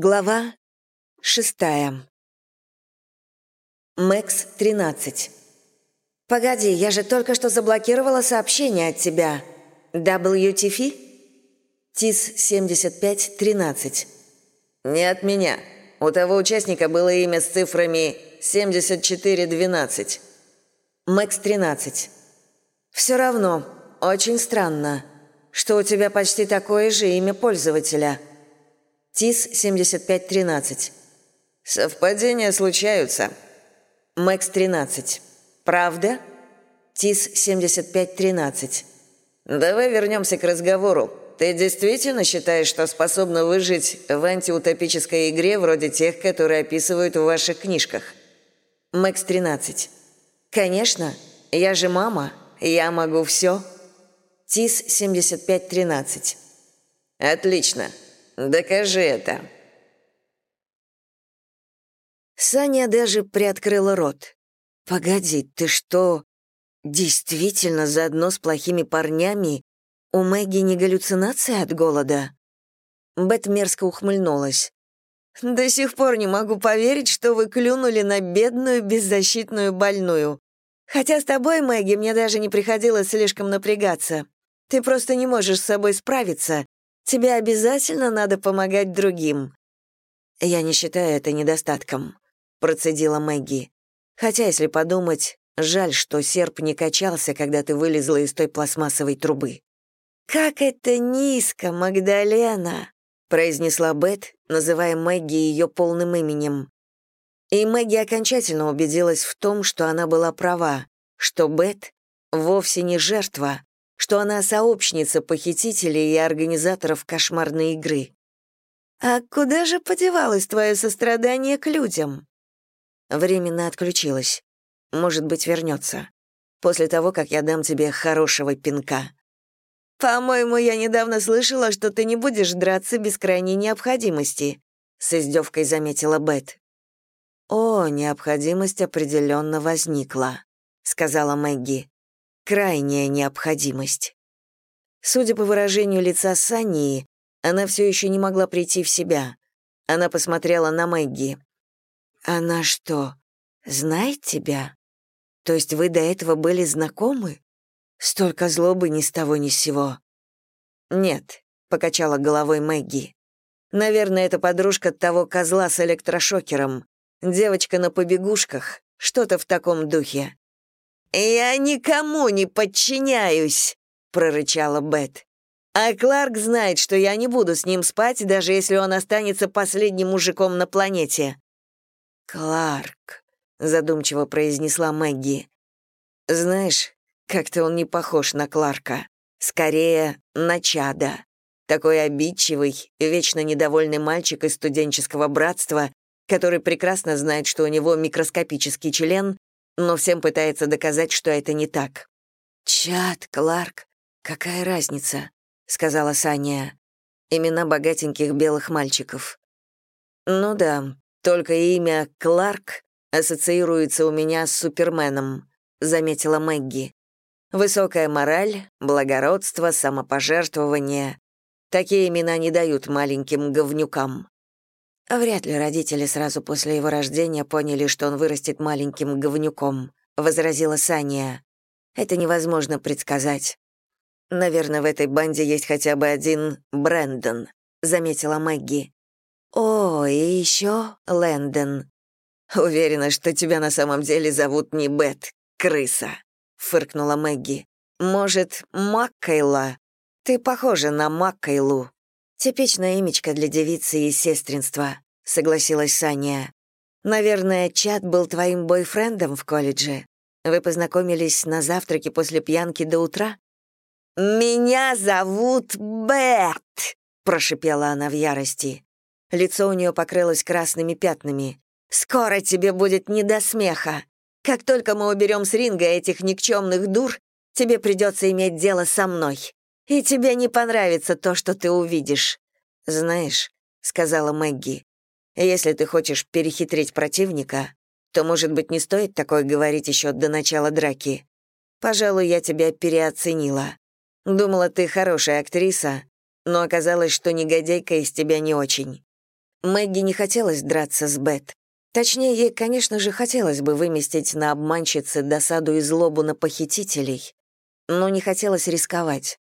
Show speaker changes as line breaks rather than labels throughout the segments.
Глава шестая. Мэкс, 13. «Погоди, я же только что заблокировала сообщение от тебя. WTF?» ТИС 7513.
«Не от меня. У того участника было имя с цифрами 7412».
Мэкс, 13. «Все равно, очень странно, что у тебя почти такое же имя пользователя». ТИС 7513.
Совпадения случаются.
Мэкс 13. Правда? ТИС 7513.
Давай вернемся к разговору. Ты действительно считаешь, что способна выжить в антиутопической игре вроде тех, которые описывают в ваших книжках?
Мэкс 13. Конечно, я же мама, я могу все. ТИС 7513.
Отлично. Докажи это».
Саня даже приоткрыла рот. «Погоди, ты что, действительно заодно с плохими парнями? У Мэгги не галлюцинация от голода?» Бет мерзко ухмыльнулась. «До сих пор не могу поверить, что вы клюнули на бедную, беззащитную больную. Хотя с тобой, Мэгги, мне даже не приходилось слишком напрягаться. Ты просто не можешь с собой справиться, Тебе обязательно надо помогать другим». «Я не считаю это недостатком», — процедила Мэгги. «Хотя, если подумать, жаль, что серп не качался, когда ты вылезла из той пластмассовой трубы». «Как это низко, Магдалена!» — произнесла Бет, называя Мэгги ее полным именем. И Мэгги окончательно убедилась в том, что она была права, что Бет вовсе не жертва, что она сообщница похитителей и организаторов кошмарной игры. «А куда же подевалось твое сострадание к людям?» Временно отключилась. Может быть, вернется. После того, как я дам тебе хорошего пинка. «По-моему, я недавно слышала, что ты не будешь драться без крайней необходимости», — с издевкой заметила Бет. «О, необходимость определенно возникла», — сказала Мэгги крайняя необходимость. Судя по выражению лица Сании, она все еще не могла прийти в себя. Она посмотрела на Мэгги. «Она что, знает тебя? То есть вы до этого были знакомы? Столько злобы ни с того ни с сего». «Нет», — покачала головой Мэгги. «Наверное, это подружка того козла с электрошокером. Девочка на побегушках, что-то в таком духе. «Я никому не подчиняюсь», — прорычала Бет. «А Кларк знает, что я не буду с ним спать, даже если он останется последним мужиком на планете». «Кларк», — задумчиво произнесла Мэгги. «Знаешь, как-то он не похож на Кларка. Скорее, на Чада. Такой обидчивый, вечно недовольный мальчик из студенческого братства, который прекрасно знает, что у него микроскопический член, но всем пытается доказать, что это не так. «Чат, Кларк, какая разница?» — сказала Саня. «Имена богатеньких белых мальчиков». «Ну да, только имя Кларк ассоциируется у меня с Суперменом», — заметила Мэгги. «Высокая мораль, благородство, самопожертвование. Такие имена не дают маленьким говнюкам». Вряд ли родители сразу после его рождения поняли, что он вырастет маленьким говнюком, возразила Саня. Это невозможно предсказать. Наверное, в этой банде есть хотя бы один Брэндон, заметила Мэгги. О, и еще Лэндон. Уверена, что тебя на самом деле зовут не Бет, крыса, фыркнула Мэгги. Может, Маккайла? Ты похожа на Маккайлу. «Типичное имечко для девицы и сестринства», — согласилась Саня. «Наверное, Чат был твоим бойфрендом в колледже. Вы познакомились на завтраке после пьянки до утра?» «Меня зовут Бет!» — прошипела она в ярости. Лицо у нее покрылось красными пятнами. «Скоро тебе будет не до смеха. Как только мы уберем с ринга этих никчемных дур, тебе придется иметь дело со мной и тебе не понравится то, что ты увидишь. Знаешь, — сказала Мэгги, — если ты хочешь перехитрить противника, то, может быть, не стоит такое говорить еще до начала драки. Пожалуй, я тебя переоценила. Думала, ты хорошая актриса, но оказалось, что негодяйка из тебя не очень. Мэгги не хотелось драться с Бет. Точнее, ей, конечно же, хотелось бы выместить на обманщице досаду и злобу на похитителей, но не хотелось рисковать.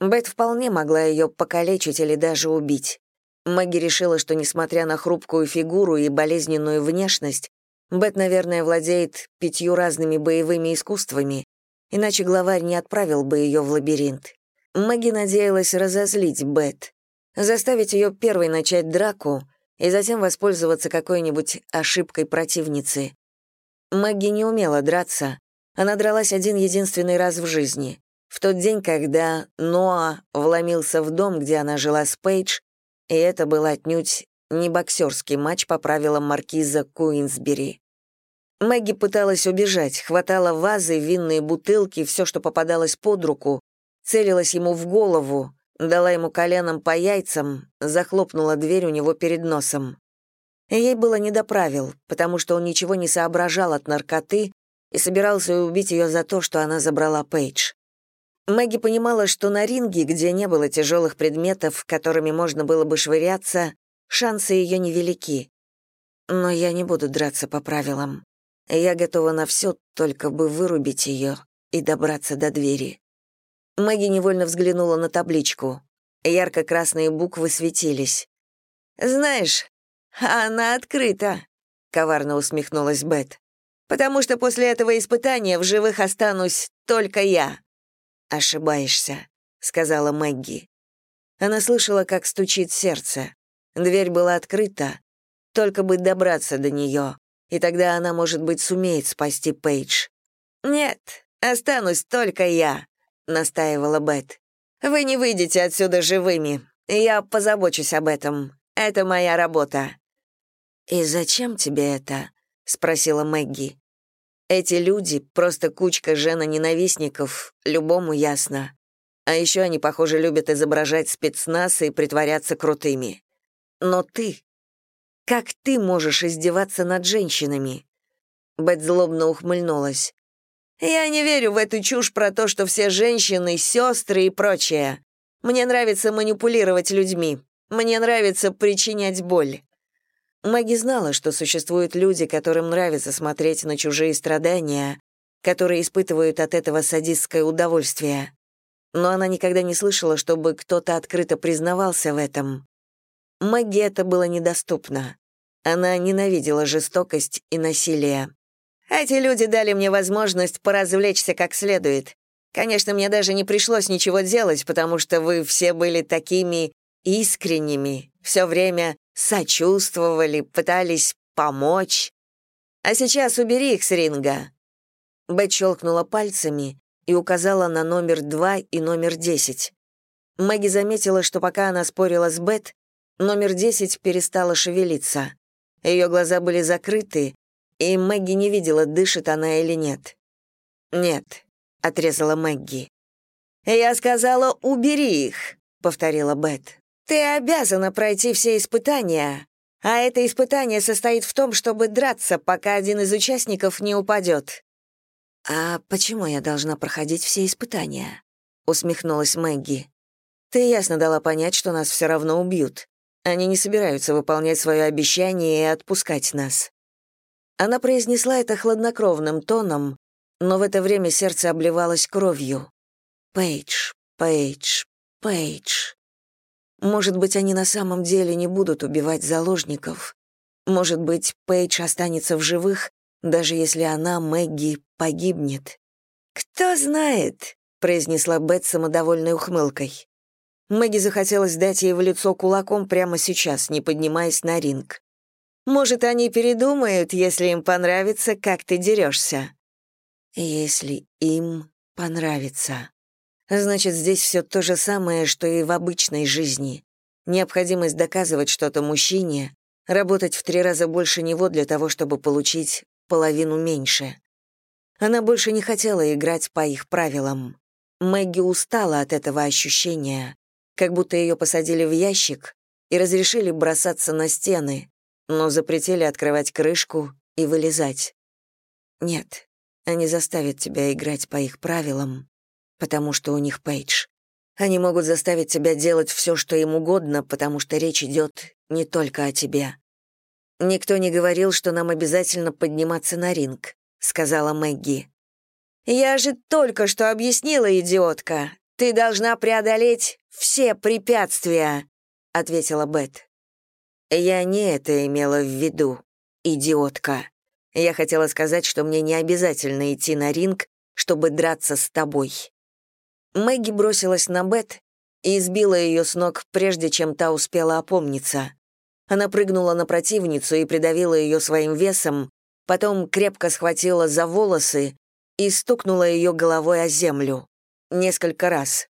Бет вполне могла ее покалечить или даже убить. Мэгги решила, что, несмотря на хрупкую фигуру и болезненную внешность, Бет, наверное, владеет пятью разными боевыми искусствами, иначе главарь не отправил бы ее в лабиринт. Мэгги надеялась разозлить Бет, заставить ее первой начать драку и затем воспользоваться какой-нибудь ошибкой противницы. Мэгги не умела драться, она дралась один единственный раз в жизни. В тот день, когда Ноа вломился в дом, где она жила с Пейдж, и это был отнюдь не боксерский матч по правилам маркиза Куинсбери. Мэгги пыталась убежать, хватала вазы, винные бутылки, все, что попадалось под руку, целилась ему в голову, дала ему коленом по яйцам, захлопнула дверь у него перед носом. Ей было не до правил, потому что он ничего не соображал от наркоты и собирался убить ее за то, что она забрала Пейдж. Мэгги понимала, что на ринге, где не было тяжелых предметов, которыми можно было бы швыряться, шансы ее невелики. Но я не буду драться по правилам. Я готова на все, только бы вырубить ее и добраться до двери. Мэгги невольно взглянула на табличку. Ярко-красные буквы светились. «Знаешь, она открыта», — коварно усмехнулась Бет. «Потому что после этого испытания в живых останусь только я». «Ошибаешься», — сказала Мэгги. Она слышала, как стучит сердце. Дверь была открыта, только бы добраться до нее, и тогда она, может быть, сумеет спасти Пейдж. «Нет, останусь только я», — настаивала Бет. «Вы не выйдете отсюда живыми. Я позабочусь об этом. Это моя работа». «И зачем тебе это?» — спросила Мэгги. Эти люди — просто кучка жена-ненавистников, любому ясно. А еще они, похоже, любят изображать спецназ и притворяться крутыми. Но ты... Как ты можешь издеваться над женщинами?» Бет злобно ухмыльнулась. «Я не верю в эту чушь про то, что все женщины — сестры и прочее. Мне нравится манипулировать людьми. Мне нравится причинять боль. Мэгги знала, что существуют люди, которым нравится смотреть на чужие страдания, которые испытывают от этого садистское удовольствие. Но она никогда не слышала, чтобы кто-то открыто признавался в этом. Мэгги это было недоступно. Она ненавидела жестокость и насилие. «Эти люди дали мне возможность поразвлечься как следует. Конечно, мне даже не пришлось ничего делать, потому что вы все были такими искренними, все время сочувствовали, пытались помочь. А сейчас убери их с ринга». Бет щелкнула пальцами и указала на номер два и номер десять. Мэгги заметила, что пока она спорила с Бет, номер десять перестала шевелиться. Ее глаза были закрыты, и Мэгги не видела, дышит она или нет. «Нет», — отрезала Мэгги. «Я сказала, убери их», — повторила Бет. Ты обязана пройти все испытания, а это испытание состоит в том, чтобы драться, пока один из участников не упадет. «А почему я должна проходить все испытания?» — усмехнулась Мэгги. «Ты ясно дала понять, что нас все равно убьют. Они не собираются выполнять свое обещание и отпускать нас». Она произнесла это хладнокровным тоном, но в это время сердце обливалось кровью. «Пейдж, Пейдж, Пейдж». Может быть, они на самом деле не будут убивать заложников. Может быть, Пейдж останется в живых, даже если она, Мэгги, погибнет. «Кто знает», — произнесла Бет самодовольной ухмылкой. Мэгги захотелось дать ей в лицо кулаком прямо сейчас, не поднимаясь на ринг. «Может, они передумают, если им понравится, как ты дерешься?» «Если им понравится», Значит, здесь все то же самое, что и в обычной жизни. Необходимость доказывать что-то мужчине, работать в три раза больше него для того, чтобы получить половину меньше. Она больше не хотела играть по их правилам. Мэгги устала от этого ощущения, как будто ее посадили в ящик и разрешили бросаться на стены, но запретили открывать крышку и вылезать. Нет, они заставят тебя играть по их правилам, потому что у них Пейдж. Они могут заставить тебя делать все, что им угодно, потому что речь идет не только о тебе. Никто не говорил, что нам обязательно подниматься на ринг, сказала Мэгги. Я же только что объяснила, идиотка. Ты должна преодолеть все препятствия, ответила Бет. Я не это имела в виду, идиотка. Я хотела сказать, что мне не обязательно идти на ринг, чтобы драться с тобой. Мэгги бросилась на Бет и сбила ее с ног, прежде чем та успела опомниться. Она прыгнула на противницу и придавила ее своим весом, потом крепко схватила за волосы и стукнула ее головой о землю. Несколько раз.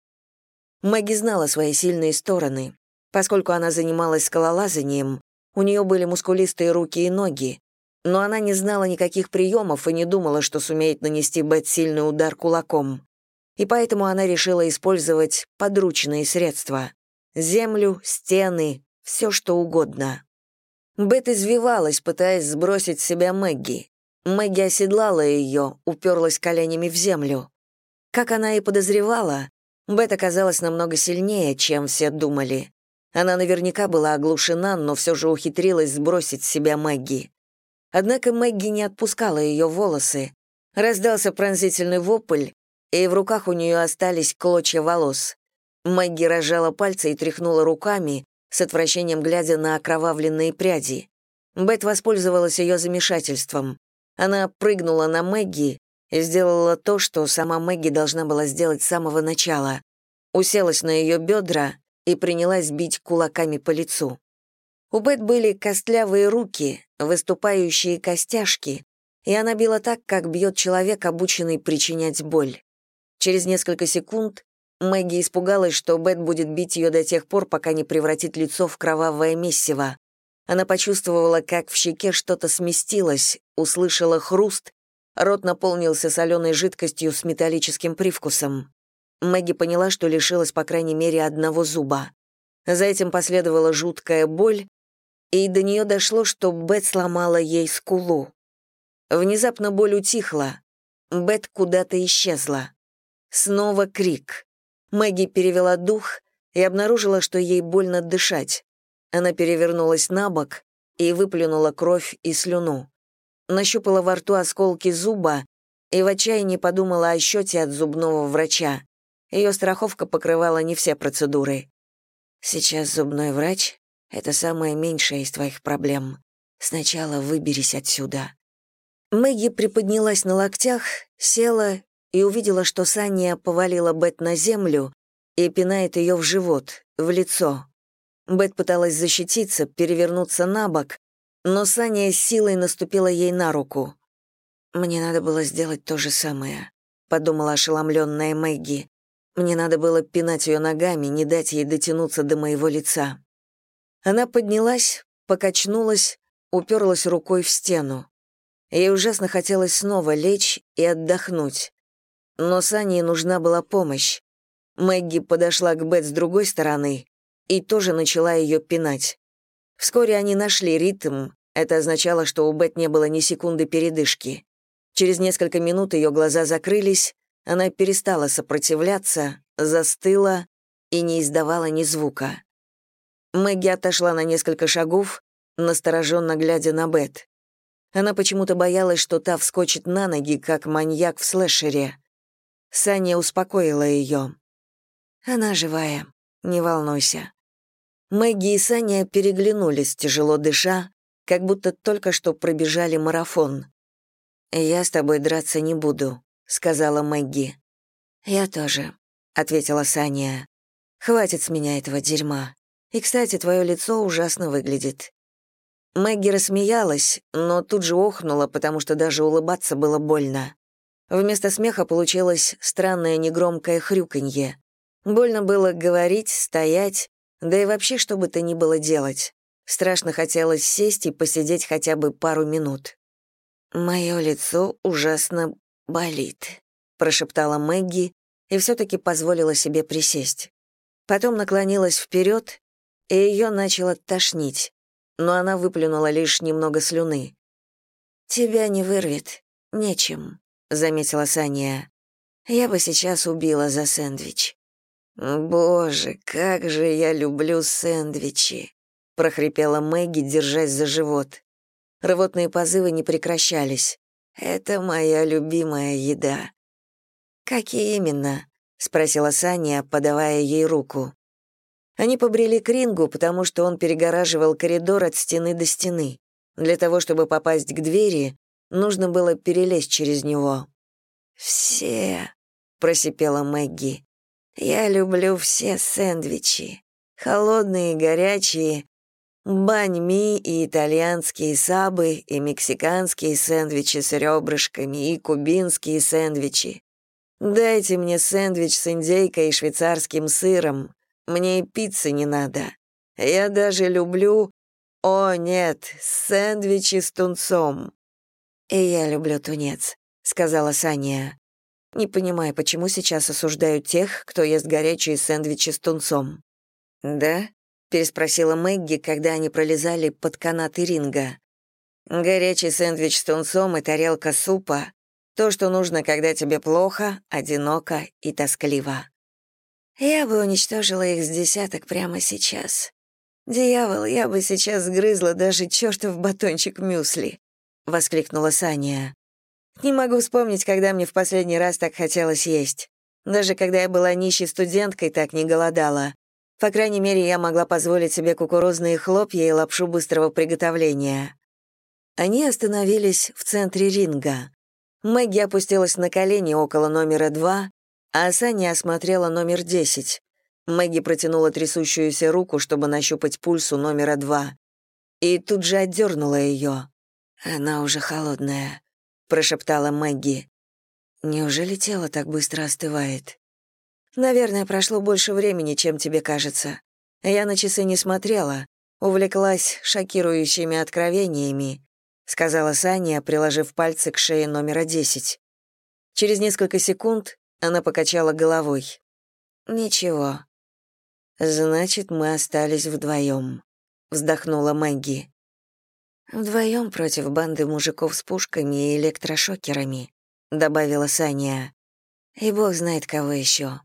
Мэгги знала свои сильные стороны. Поскольку она занималась скалолазанием, у нее были мускулистые руки и ноги, но она не знала никаких приемов и не думала, что сумеет нанести Бет сильный удар кулаком и поэтому она решила использовать подручные средства — землю, стены, все что угодно. Бет извивалась, пытаясь сбросить с себя Мэгги. Мэгги оседлала ее, уперлась коленями в землю. Как она и подозревала, Бет оказалась намного сильнее, чем все думали. Она наверняка была оглушена, но все же ухитрилась сбросить с себя Мэгги. Однако Мэгги не отпускала ее волосы. Раздался пронзительный вопль, и в руках у нее остались клочья волос. Мэгги разжала пальцы и тряхнула руками, с отвращением глядя на окровавленные пряди. Бет воспользовалась ее замешательством. Она прыгнула на Мэгги и сделала то, что сама Мэгги должна была сделать с самого начала. Уселась на ее бедра и принялась бить кулаками по лицу. У Бет были костлявые руки, выступающие костяшки, и она била так, как бьет человек, обученный причинять боль. Через несколько секунд Мэгги испугалась, что Бет будет бить ее до тех пор, пока не превратит лицо в кровавое месиво. Она почувствовала, как в щеке что-то сместилось, услышала хруст, рот наполнился соленой жидкостью с металлическим привкусом. Мэгги поняла, что лишилась по крайней мере одного зуба. За этим последовала жуткая боль, и до нее дошло, что Бет сломала ей скулу. Внезапно боль утихла. Бет куда-то исчезла. Снова крик. Мэгги перевела дух и обнаружила, что ей больно дышать. Она перевернулась на бок и выплюнула кровь и слюну. Нащупала во рту осколки зуба и в отчаянии подумала о счете от зубного врача. Ее страховка покрывала не все процедуры. «Сейчас зубной врач — это самое меньшее из твоих проблем. Сначала выберись отсюда». Мэгги приподнялась на локтях, села и увидела, что Саня повалила Бет на землю и пинает ее в живот, в лицо. Бет пыталась защититься, перевернуться на бок, но Саня с силой наступила ей на руку. «Мне надо было сделать то же самое», — подумала ошеломленная Мэгги. «Мне надо было пинать ее ногами, не дать ей дотянуться до моего лица». Она поднялась, покачнулась, уперлась рукой в стену. Ей ужасно хотелось снова лечь и отдохнуть. Но Сане нужна была помощь. Мэгги подошла к Бет с другой стороны и тоже начала ее пинать. Вскоре они нашли ритм, это означало, что у Бет не было ни секунды передышки. Через несколько минут ее глаза закрылись, она перестала сопротивляться, застыла и не издавала ни звука. Мэгги отошла на несколько шагов, настороженно глядя на Бет. Она почему-то боялась, что та вскочит на ноги, как маньяк в слэшере. Саня успокоила ее. «Она живая, не волнуйся». Мэгги и Саня переглянулись, тяжело дыша, как будто только что пробежали марафон. «Я с тобой драться не буду», — сказала Мэгги. «Я тоже», — ответила Саня. «Хватит с меня этого дерьма. И, кстати, твое лицо ужасно выглядит». Мэгги рассмеялась, но тут же охнула, потому что даже улыбаться было больно. Вместо смеха получилось странное негромкое хрюканье. Больно было говорить, стоять, да и вообще что бы то ни было делать. Страшно хотелось сесть и посидеть хотя бы пару минут. «Мое лицо ужасно болит», — прошептала Мэгги и все-таки позволила себе присесть. Потом наклонилась вперед, и ее начало тошнить, но она выплюнула лишь немного слюны. «Тебя не вырвет, нечем», — заметила Саня. «Я бы сейчас убила за сэндвич». «Боже, как же я люблю сэндвичи!» — прохрипела Мэгги, держась за живот. Рвотные позывы не прекращались. «Это моя любимая еда». «Какие именно?» — спросила Саня, подавая ей руку. Они побрели к рингу, потому что он перегораживал коридор от стены до стены. Для того, чтобы попасть к двери, нужно было перелезть через него. «Все», — просипела Мэгги. «Я люблю все сэндвичи. Холодные и горячие, бань-ми и итальянские сабы, и мексиканские сэндвичи с ребрышками, и кубинские сэндвичи. Дайте мне сэндвич с индейкой и швейцарским сыром, мне и пиццы не надо. Я даже люблю... О, нет, сэндвичи с тунцом. И я люблю тунец, сказала Саня. Не понимаю, почему сейчас осуждают тех, кто ест горячие сэндвичи с тунцом. Да? переспросила Мэгги, когда они пролезали под канаты ринга. Горячий сэндвич с тунцом и тарелка супа — то, что нужно, когда тебе плохо, одиноко и тоскливо. Я бы уничтожила их с десяток прямо сейчас. Дьявол, я бы сейчас сгрызла даже чертов батончик мюсли, воскликнула Саня. Не могу вспомнить, когда мне в последний раз так хотелось есть. Даже когда я была нищей студенткой, так не голодала. По крайней мере, я могла позволить себе кукурузные хлопья и лапшу быстрого приготовления. Они остановились в центре ринга. Мэгги опустилась на колени около номера два, а Саня осмотрела номер 10. Мэгги протянула трясущуюся руку, чтобы нащупать пульс у номера 2. И тут же отдернула ее. «Она уже холодная», — прошептала Мэгги. «Неужели тело так быстро остывает?» «Наверное, прошло больше времени, чем тебе кажется. Я на часы не смотрела, увлеклась шокирующими откровениями», — сказала Саня, приложив пальцы к шее номера 10. Через несколько секунд она покачала головой. «Ничего». «Значит, мы остались вдвоем», — вздохнула Мэгги. «Вдвоем против банды мужиков с пушками и электрошокерами», — добавила Саня. «И бог знает, кого еще».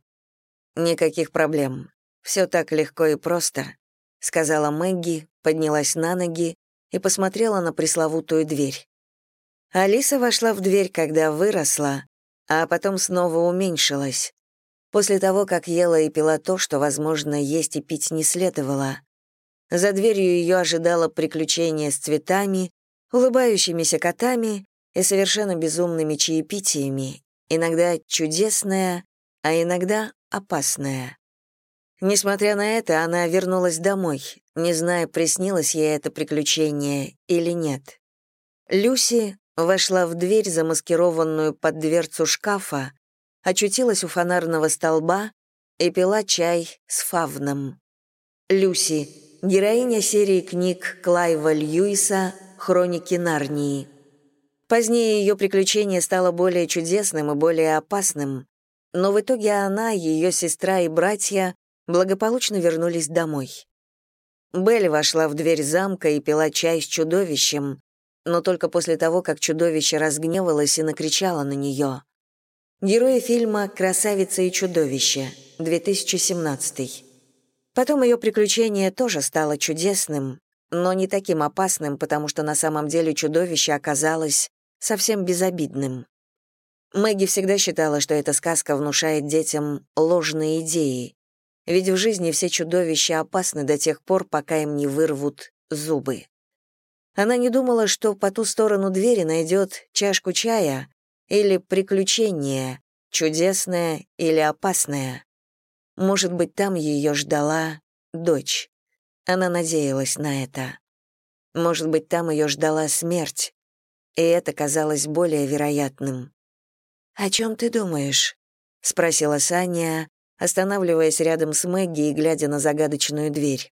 «Никаких проблем. Все так легко и просто», — сказала Мэгги, поднялась на ноги и посмотрела на пресловутую дверь. Алиса вошла в дверь, когда выросла, а потом снова уменьшилась. После того, как ела и пила то, что, возможно, есть и пить не следовало. За дверью ее ожидало приключение с цветами, улыбающимися котами и совершенно безумными чаепитиями, иногда чудесное, а иногда опасное. Несмотря на это, она вернулась домой, не зная, приснилось ей это приключение или нет. Люси, вошла в дверь, замаскированную под дверцу шкафа, очутилась у фонарного столба и пила чай с фавном. Люси, героиня серии книг Клайва Льюиса «Хроники Нарнии». Позднее ее приключение стало более чудесным и более опасным, но в итоге она, ее сестра и братья благополучно вернулись домой. Белль вошла в дверь замка и пила чай с чудовищем, но только после того, как чудовище разгневалось и накричало на нее. Герои фильма «Красавица и чудовище», 2017. Потом ее приключение тоже стало чудесным, но не таким опасным, потому что на самом деле чудовище оказалось совсем безобидным. Мэгги всегда считала, что эта сказка внушает детям ложные идеи, ведь в жизни все чудовища опасны до тех пор, пока им не вырвут зубы. Она не думала, что по ту сторону двери найдет чашку чая или приключение, чудесное или опасное. Может быть, там ее ждала дочь. Она надеялась на это. Может быть, там ее ждала смерть, и это казалось более вероятным. «О чем ты думаешь?» — спросила Саня, останавливаясь рядом с Мэгги и глядя на загадочную дверь.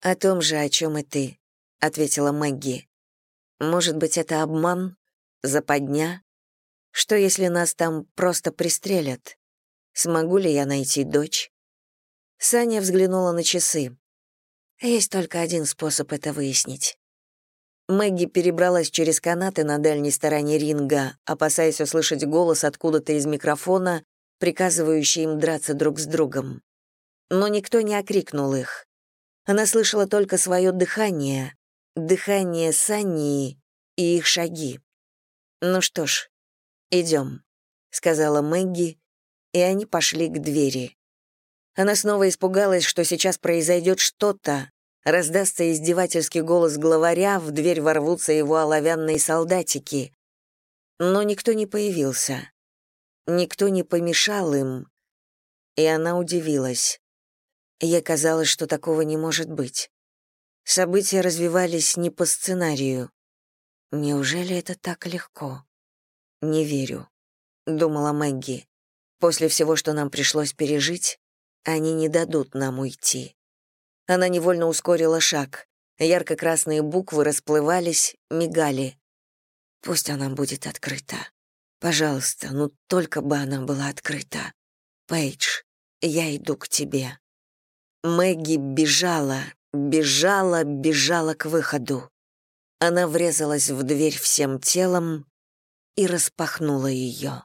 «О том же, о чем и ты ответила Мэгги. Может быть, это обман? Западня? Что, если нас там просто пристрелят? Смогу ли я найти дочь? Саня взглянула на часы. Есть только один способ это выяснить. Мэгги перебралась через канаты на дальней стороне ринга, опасаясь услышать голос откуда-то из микрофона, приказывающий им драться друг с другом. но никто не окрикнул их. Она слышала только свое дыхание, дыхание Сании и их шаги. «Ну что ж, идем», — сказала Мэгги, и они пошли к двери. Она снова испугалась, что сейчас произойдет что-то, раздастся издевательский голос главаря, в дверь ворвутся его оловянные солдатики. Но никто не появился. Никто не помешал им, и она удивилась. Ей казалось, что такого не может быть. События развивались не по сценарию. Неужели это так легко? Не верю, думала Мэгги. После всего, что нам пришлось пережить, они не дадут нам уйти. Она невольно ускорила шаг. Ярко-красные буквы расплывались, мигали. Пусть она будет открыта. Пожалуйста, ну только бы она была открыта. Пейдж, я иду к тебе. Мэгги бежала, бежала, бежала к выходу. Она врезалась в дверь всем телом и распахнула ее.